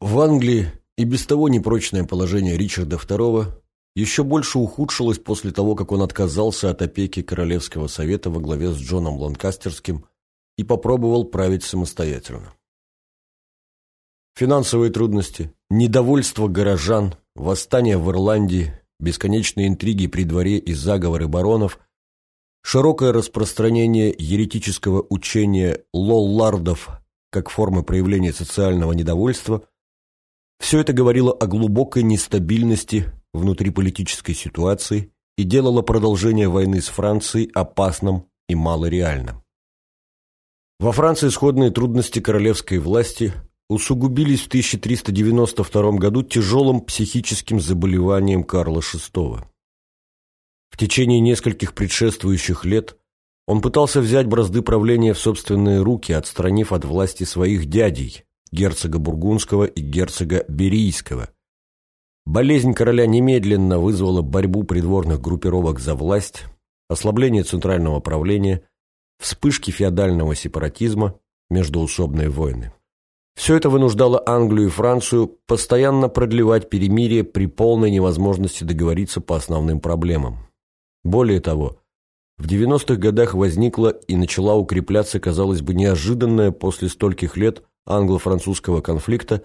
В Англии и без того непрочное положение Ричарда II еще больше ухудшилось после того, как он отказался от опеки Королевского совета во главе с Джоном Ланкастерским и попробовал править самостоятельно. Финансовые трудности, недовольство горожан, восстание в Ирландии, бесконечные интриги при дворе и заговоры баронов, широкое распространение еретического учения лоллардов как формы проявления социального недовольства – все это говорило о глубокой нестабильности внутриполитической ситуации и делало продолжение войны с Францией опасным и малореальным. Во Франции сходные трудности королевской власти усугубились в 1392 году тяжелым психическим заболеванием Карла VI. В течение нескольких предшествующих лет он пытался взять бразды правления в собственные руки, отстранив от власти своих дядей, герцога Бургундского и герцога Берийского. Болезнь короля немедленно вызвала борьбу придворных группировок за власть, ослабление центрального правления, вспышки феодального сепаратизма, междоусобные войны. Все это вынуждало Англию и Францию постоянно продлевать перемирие при полной невозможности договориться по основным проблемам. Более того, в 90-х годах возникла и начала укрепляться, казалось бы, неожиданная после стольких лет англо-французского конфликта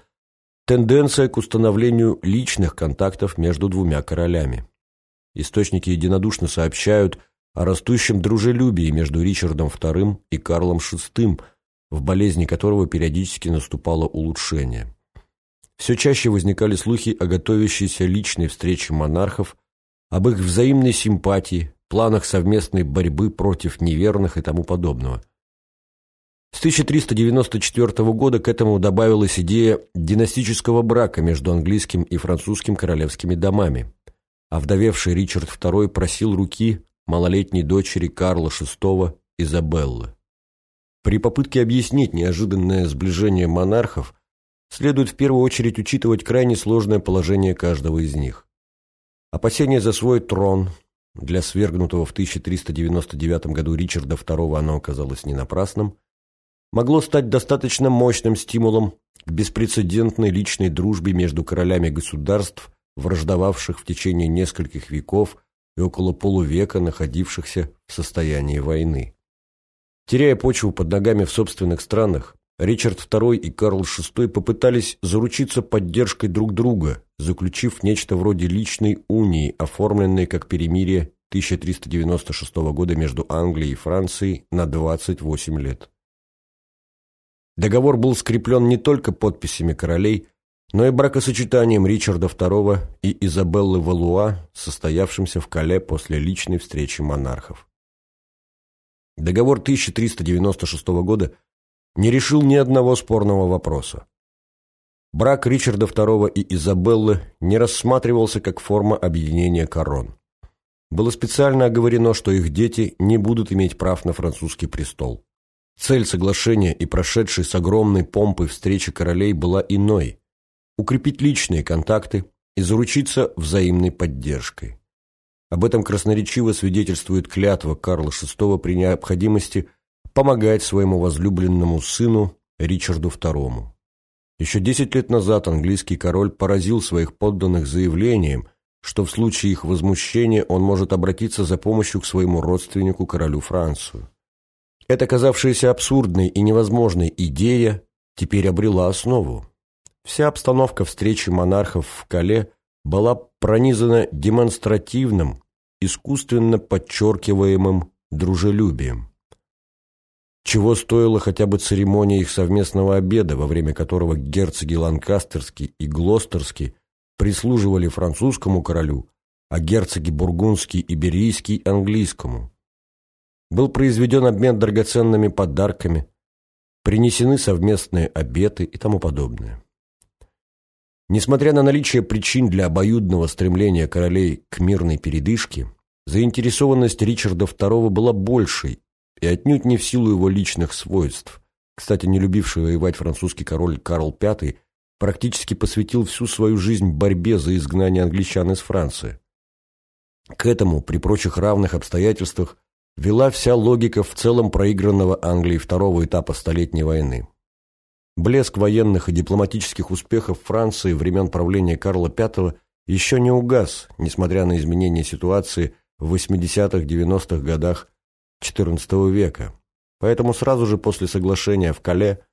тенденция к установлению личных контактов между двумя королями. Источники единодушно сообщают о растущем дружелюбии между Ричардом II и Карлом VI, в болезни которого периодически наступало улучшение. Все чаще возникали слухи о готовящейся личной встрече монархов, об их взаимной симпатии, планах совместной борьбы против неверных и тому подобного – с 1394 года к этому добавилась идея династического брака между английским и французским королевскими домами. Овдовевший Ричард II просил руки малолетней дочери Карла VI Изабеллы. При попытке объяснить неожиданное сближение монархов следует в первую очередь учитывать крайне сложное положение каждого из них. Опасение за свой трон для свергнутого в 1399 году Ричарда II оно оказалось не напрасным – могло стать достаточно мощным стимулом к беспрецедентной личной дружбе между королями государств, враждовавших в течение нескольких веков и около полувека находившихся в состоянии войны. Теряя почву под ногами в собственных странах, Ричард II и Карл VI попытались заручиться поддержкой друг друга, заключив нечто вроде личной унии, оформленной как перемирие 1396 года между Англией и Францией на 28 лет. Договор был скреплен не только подписями королей, но и бракосочетанием Ричарда II и Изабеллы Валуа, состоявшимся в Кале после личной встречи монархов. Договор 1396 года не решил ни одного спорного вопроса. Брак Ричарда II и Изабеллы не рассматривался как форма объединения корон. Было специально оговорено, что их дети не будут иметь прав на французский престол. Цель соглашения и прошедшей с огромной помпой встречи королей была иной – укрепить личные контакты и заручиться взаимной поддержкой. Об этом красноречиво свидетельствует клятва Карла VI при необходимости помогать своему возлюбленному сыну Ричарду II. Еще десять лет назад английский король поразил своих подданных заявлением, что в случае их возмущения он может обратиться за помощью к своему родственнику королю Францию. Эта казавшаяся абсурдной и невозможной идея теперь обрела основу. Вся обстановка встречи монархов в Кале была пронизана демонстративным, искусственно подчеркиваемым дружелюбием. Чего стоила хотя бы церемония их совместного обеда, во время которого герцоги Ланкастерский и Глостерский прислуживали французскому королю, а герцоги Бургундский и Берийский – английскому. Был произведен обмен драгоценными подарками, принесены совместные обеты и тому подобное. Несмотря на наличие причин для обоюдного стремления королей к мирной передышке, заинтересованность Ричарда II была большей и отнюдь не в силу его личных свойств. Кстати, не любивший воевать французский король Карл V практически посвятил всю свою жизнь борьбе за изгнание англичан из Франции. К этому, при прочих равных обстоятельствах, вела вся логика в целом проигранного Англии второго этапа Столетней войны. блеск военных и дипломатических успехов Франции времен правления Карла V еще не угас, несмотря на изменения ситуации в 80-90-х годах XIV века. Поэтому сразу же после соглашения в Кале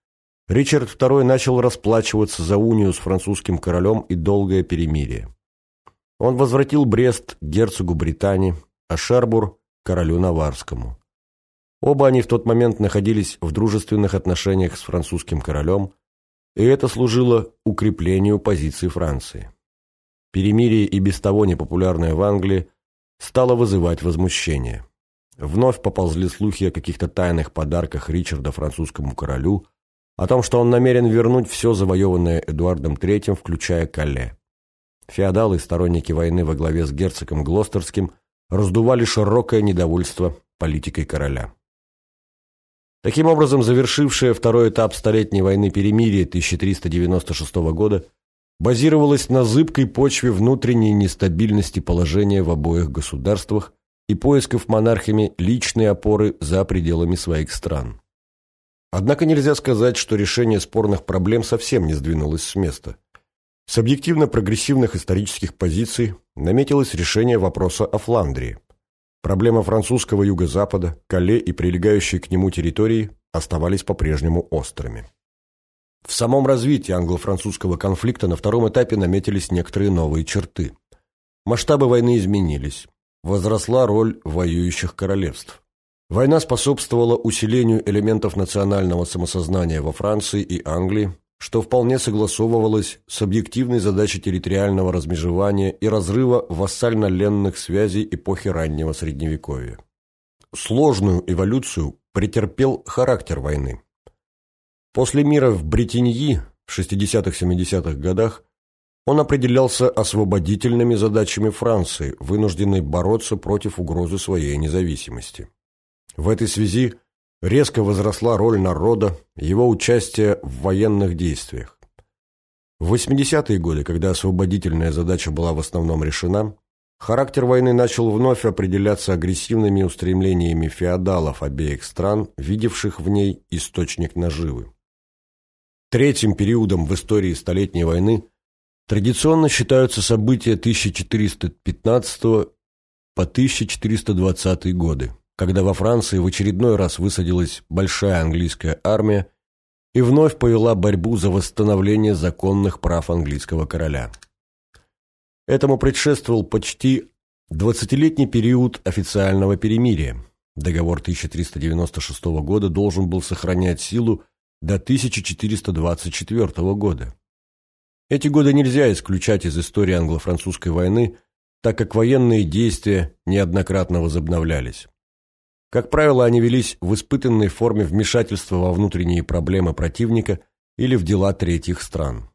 Ричард II начал расплачиваться за унию с французским королем и долгое перемирие. Он возвратил Брест герцогу Британии, а Шербур – королю Наварскому. Оба они в тот момент находились в дружественных отношениях с французским королем, и это служило укреплению позиции Франции. Перемирие и без того непопулярное в Англии стало вызывать возмущение. Вновь поползли слухи о каких-то тайных подарках Ричарда французскому королю, о том, что он намерен вернуть все завоеванное Эдуардом III, включая Калле. Феодалы, сторонники войны во главе с герцогом Глостерским, раздували широкое недовольство политикой короля. Таким образом, завершившая второй этап Столетней войны перемирия 1396 года базировалась на зыбкой почве внутренней нестабильности положения в обоих государствах и поисков монархами личной опоры за пределами своих стран. Однако нельзя сказать, что решение спорных проблем совсем не сдвинулось с места. С объективно-прогрессивных исторических позиций наметилось решение вопроса о Фландрии – Проблема французского юго-запада, Кале и прилегающие к нему территории оставались по-прежнему острыми. В самом развитии англо-французского конфликта на втором этапе наметились некоторые новые черты. Масштабы войны изменились. Возросла роль воюющих королевств. Война способствовала усилению элементов национального самосознания во Франции и Англии, что вполне согласовывалось с объективной задачей территориального размежевания и разрыва вассально-ленных связей эпохи раннего Средневековья. Сложную эволюцию претерпел характер войны. После мира в Бретеньи в 60-70-х годах он определялся освободительными задачами Франции, вынужденной бороться против угрозы своей независимости. В этой связи резко возросла роль народа, его участие в военных действиях. В 80-е годы, когда освободительная задача была в основном решена, характер войны начал вновь определяться агрессивными устремлениями феодалов обеих стран, видевших в ней источник наживы. Третьим периодом в истории Столетней войны традиционно считаются события 1415 по 1420 годы когда во Франции в очередной раз высадилась большая английская армия и вновь повела борьбу за восстановление законных прав английского короля. Этому предшествовал почти 20-летний период официального перемирия. Договор 1396 года должен был сохранять силу до 1424 года. Эти годы нельзя исключать из истории англо-французской войны, так как военные действия неоднократно возобновлялись. Как правило, они велись в испытанной форме вмешательства во внутренние проблемы противника или в дела третьих стран.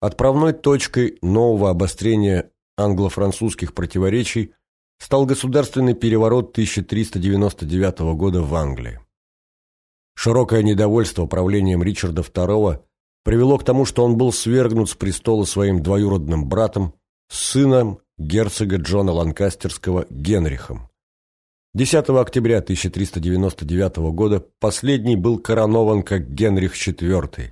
Отправной точкой нового обострения англо-французских противоречий стал государственный переворот 1399 года в Англии. Широкое недовольство правлением Ричарда II привело к тому, что он был свергнут с престола своим двоюродным братом, сыном герцога Джона Ланкастерского Генрихом. 10 октября 1399 года последний был коронован как Генрих IV.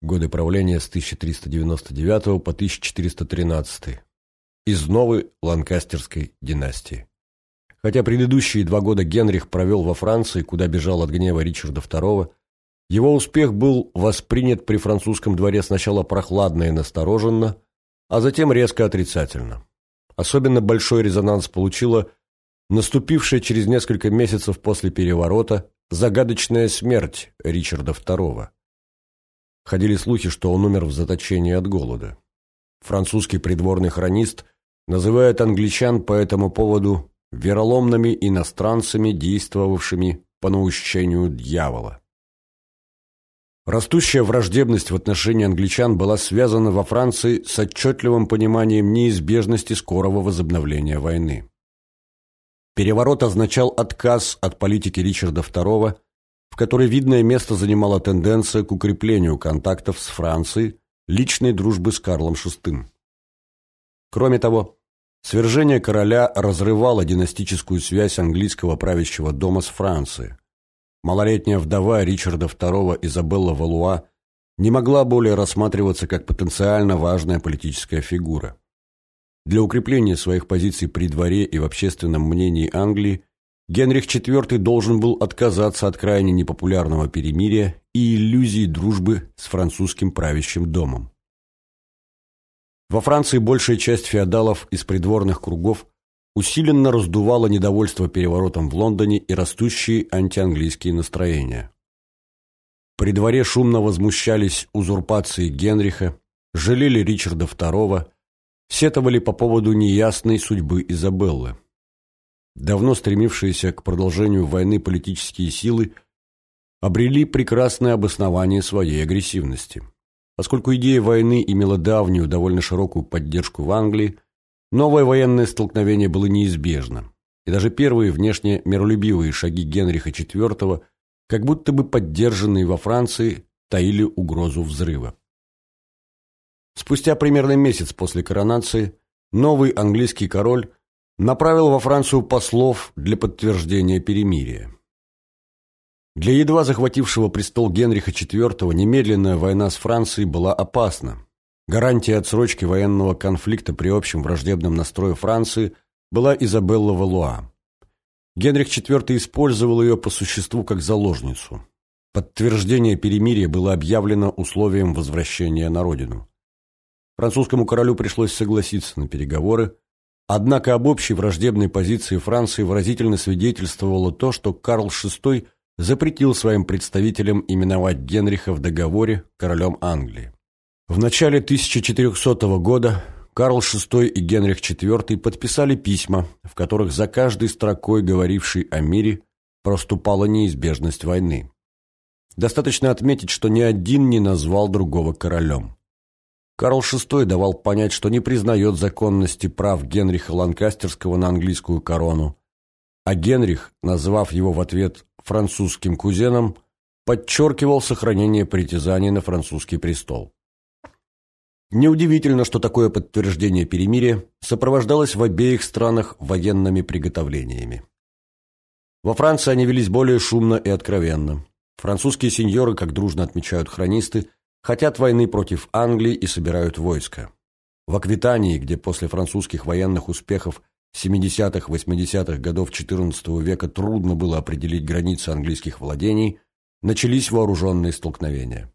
Годы правления с 1399 по 1413. Из новой Ланкастерской династии. Хотя предыдущие два года Генрих провел во Франции, куда бежал от гнева Ричарда II, его успех был воспринят при французском дворе сначала прохладно и настороженно, а затем резко отрицательно. Особенно большой резонанс получила наступившая через несколько месяцев после переворота загадочная смерть Ричарда II. Ходили слухи, что он умер в заточении от голода. Французский придворный хронист называет англичан по этому поводу вероломными иностранцами, действовавшими по наущению дьявола. Растущая враждебность в отношении англичан была связана во Франции с отчетливым пониманием неизбежности скорого возобновления войны. Переворот означал отказ от политики Ричарда II, в которой видное место занимала тенденция к укреплению контактов с Францией, личной дружбы с Карлом VI. Кроме того, свержение короля разрывало династическую связь английского правящего дома с Францией. малолетняя вдова Ричарда II Изабелла Валуа не могла более рассматриваться как потенциально важная политическая фигура. Для укрепления своих позиций при дворе и в общественном мнении Англии Генрих IV должен был отказаться от крайне непопулярного перемирия и иллюзий дружбы с французским правящим домом. Во Франции большая часть феодалов из придворных кругов усиленно раздувала недовольство переворотом в Лондоне и растущие антианглийские настроения. При дворе шумно возмущались узурпацией Генриха, жалели Ричарда II, сетовали по поводу неясной судьбы Изабеллы. Давно стремившиеся к продолжению войны политические силы обрели прекрасное обоснование своей агрессивности. Поскольку идея войны имела давнюю, довольно широкую поддержку в Англии, новое военное столкновение было неизбежно. И даже первые внешне миролюбивые шаги Генриха IV, как будто бы поддержанные во Франции, таили угрозу взрыва. Спустя примерно месяц после коронации новый английский король направил во Францию послов для подтверждения перемирия. Для едва захватившего престол Генриха IV немедленная война с Францией была опасна. Гарантией отсрочки военного конфликта при общем враждебном настрое Франции была Изабелла Валуа. Генрих IV использовал ее по существу как заложницу. Подтверждение перемирия было объявлено условием возвращения на родину. Французскому королю пришлось согласиться на переговоры, однако об общей враждебной позиции Франции выразительно свидетельствовало то, что Карл VI запретил своим представителям именовать Генриха в договоре королем Англии. В начале 1400 года Карл VI и Генрих IV подписали письма, в которых за каждой строкой, говорившей о мире, проступала неизбежность войны. Достаточно отметить, что ни один не назвал другого королем. Карл VI давал понять, что не признает законности прав Генриха Ланкастерского на английскую корону, а Генрих, назвав его в ответ французским кузеном, подчеркивал сохранение притязаний на французский престол. Неудивительно, что такое подтверждение перемирия сопровождалось в обеих странах военными приготовлениями. Во Франции они велись более шумно и откровенно. Французские сеньоры, как дружно отмечают хронисты, хотят войны против Англии и собирают войско. В Аквитании, где после французских военных успехов 70-80-х годов XIV века трудно было определить границы английских владений, начались вооруженные столкновения.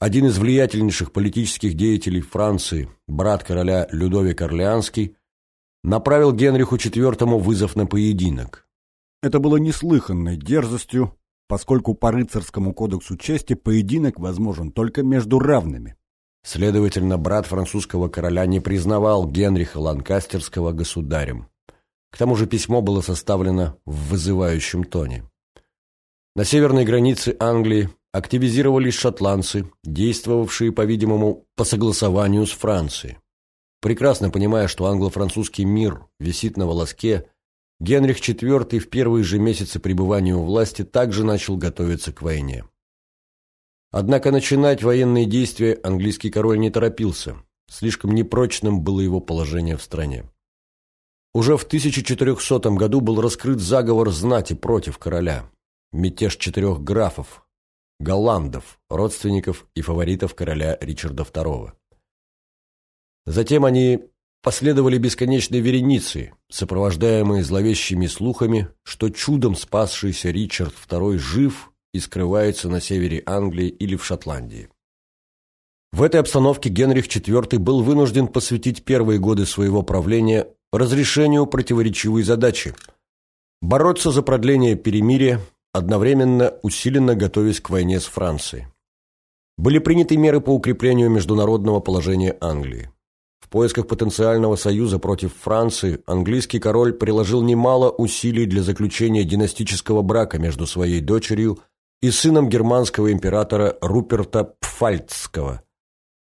Один из влиятельнейших политических деятелей Франции, брат короля Людовик Орлеанский, направил Генриху IV вызов на поединок. Это было неслыханной дерзостью, поскольку по рыцарскому кодексу чести поединок возможен только между равными. Следовательно, брат французского короля не признавал Генриха Ланкастерского государем. К тому же письмо было составлено в вызывающем тоне. На северной границе Англии активизировались шотландцы, действовавшие, по-видимому, по согласованию с Францией. Прекрасно понимая, что англо-французский мир висит на волоске, Генрих IV в первые же месяцы пребывания у власти также начал готовиться к войне. Однако начинать военные действия английский король не торопился. Слишком непрочным было его положение в стране. Уже в 1400 году был раскрыт заговор знати против короля. Мятеж четырех графов, голландов, родственников и фаворитов короля Ричарда II. Затем они последовали бесконечной вереницы, сопровождаемые зловещими слухами, что чудом спасшийся Ричард II жив и скрывается на севере Англии или в Шотландии. В этой обстановке Генрих IV был вынужден посвятить первые годы своего правления разрешению противоречивой задачи – бороться за продление перемирия, одновременно усиленно готовясь к войне с Францией. Были приняты меры по укреплению международного положения Англии. В поисках потенциального союза против Франции английский король приложил немало усилий для заключения династического брака между своей дочерью – и сыном германского императора Руперта Пфальцского.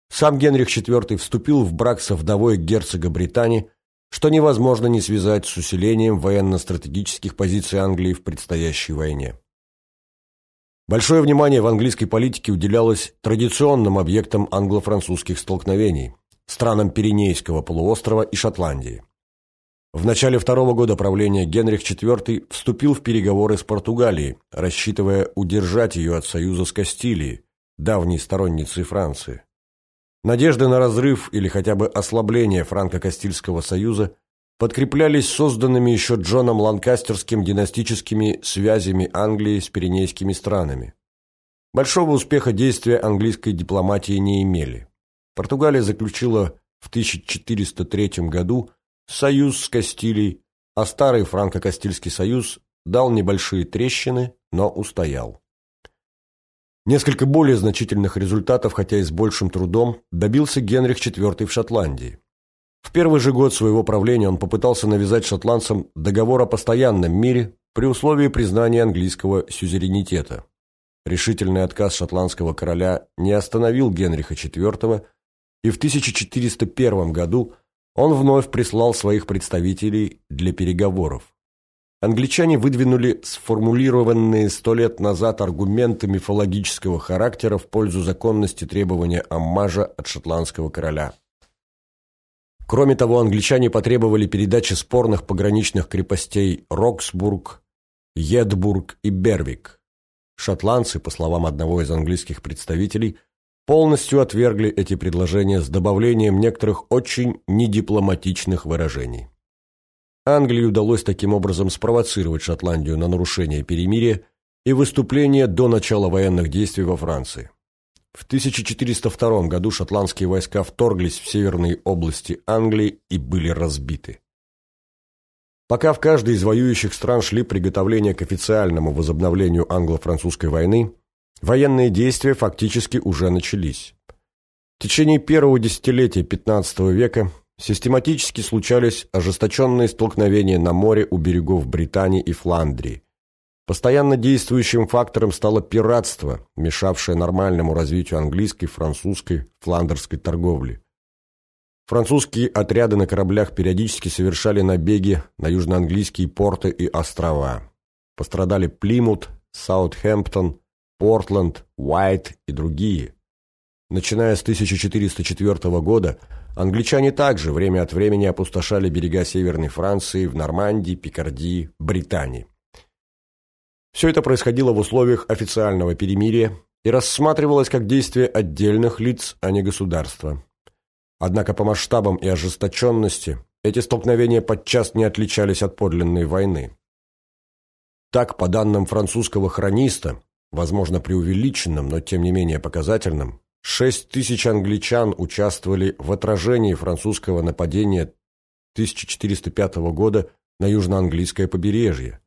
Сам Генрих IV вступил в брак со вдовой герцога Британии, что невозможно не связать с усилением военно-стратегических позиций Англии в предстоящей войне. Большое внимание в английской политике уделялось традиционным объектам англо-французских столкновений – странам Пиренейского полуострова и Шотландии. В начале второго года правления Генрих IV вступил в переговоры с Португалией, рассчитывая удержать ее от союза с Кастилией, давней сторонницей Франции. Надежды на разрыв или хотя бы ослабление франко-кастильского союза подкреплялись созданными еще Джоном Ланкастерским династическими связями Англии с пиренейскими странами. Большого успеха действия английской дипломатии не имели. Португалия заключила в 1403 году союз с Кастилией, а старый франко-кастильский союз дал небольшие трещины, но устоял. Несколько более значительных результатов, хотя и с большим трудом, добился Генрих IV в Шотландии. В первый же год своего правления он попытался навязать шотландцам договор о постоянном мире при условии признания английского сюзеренитета. Решительный отказ шотландского короля не остановил Генриха IV, и в 1401 году он вновь прислал своих представителей для переговоров. Англичане выдвинули сформулированные сто лет назад аргументы мифологического характера в пользу законности требования аммажа от шотландского короля. Кроме того, англичане потребовали передачи спорных пограничных крепостей Роксбург, Едбург и Бервик. Шотландцы, по словам одного из английских представителей, полностью отвергли эти предложения с добавлением некоторых очень недипломатичных выражений. Англии удалось таким образом спровоцировать Шотландию на нарушение перемирия и выступление до начала военных действий во Франции. В 1402 году шотландские войска вторглись в северные области Англии и были разбиты. Пока в каждой из воюющих стран шли приготовления к официальному возобновлению англо-французской войны, Военные действия фактически уже начались. В течение первого десятилетия XV века систематически случались ожесточенные столкновения на море у берегов Британии и Фландрии. Постоянно действующим фактором стало пиратство, мешавшее нормальному развитию английской, французской, фландерской торговли. Французские отряды на кораблях периодически совершали набеги на южноанглийские порты и острова. Пострадали Плимут, Саутгемптон, Портленд, Уайт и другие. Начиная с 1404 года, англичане также время от времени опустошали берега Северной Франции в Нормандии, Пикардии, Британии. Все это происходило в условиях официального перемирия и рассматривалось как действие отдельных лиц, а не государства. Однако по масштабам и ожесточенности эти столкновения подчас не отличались от подлинной войны. Так, по данным французского хрониста, возможно преувеличенным, но тем не менее показательным, шесть тысяч англичан участвовали в отражении французского нападения 1405 года на южноанглийское побережье.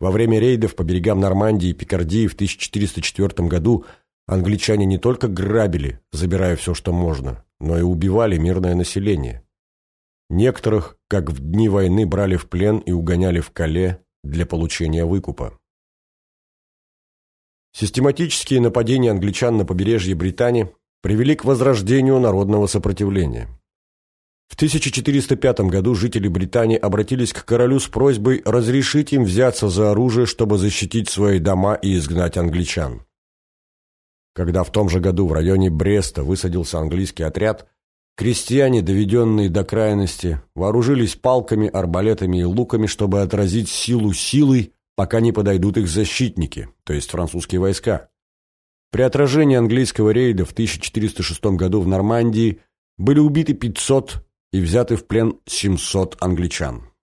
Во время рейдов по берегам Нормандии и Пикардии в 1404 году англичане не только грабили, забирая все, что можно, но и убивали мирное население. Некоторых, как в дни войны, брали в плен и угоняли в Кале для получения выкупа. Систематические нападения англичан на побережье Британии привели к возрождению народного сопротивления. В 1405 году жители Британии обратились к королю с просьбой разрешить им взяться за оружие, чтобы защитить свои дома и изгнать англичан. Когда в том же году в районе Бреста высадился английский отряд, крестьяне, доведенные до крайности, вооружились палками, арбалетами и луками, чтобы отразить силу силой, пока не подойдут их защитники, то есть французские войска. При отражении английского рейда в 1406 году в Нормандии были убиты 500 и взяты в плен 700 англичан.